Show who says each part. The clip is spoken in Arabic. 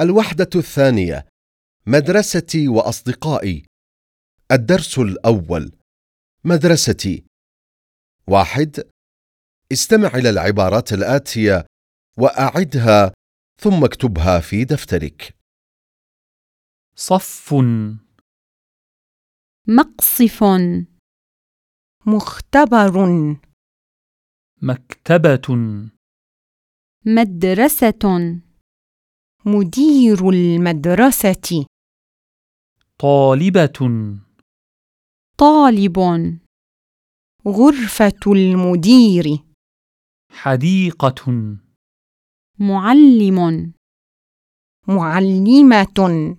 Speaker 1: الوحدة الثانية مدرستي وأصدقائي. الدرس الأول مدرستي. واحد استمع إلى العبارات الآتية وأعدها ثم اكتبها في دفترك.
Speaker 2: صف.
Speaker 3: مقصف.
Speaker 4: مختبر.
Speaker 2: مكتبة.
Speaker 3: مدرسة.
Speaker 4: مدير المدرسة.
Speaker 2: طالبة.
Speaker 3: طالب.
Speaker 4: غرفة المدير.
Speaker 2: حديقة.
Speaker 3: معلم.
Speaker 4: معلمة.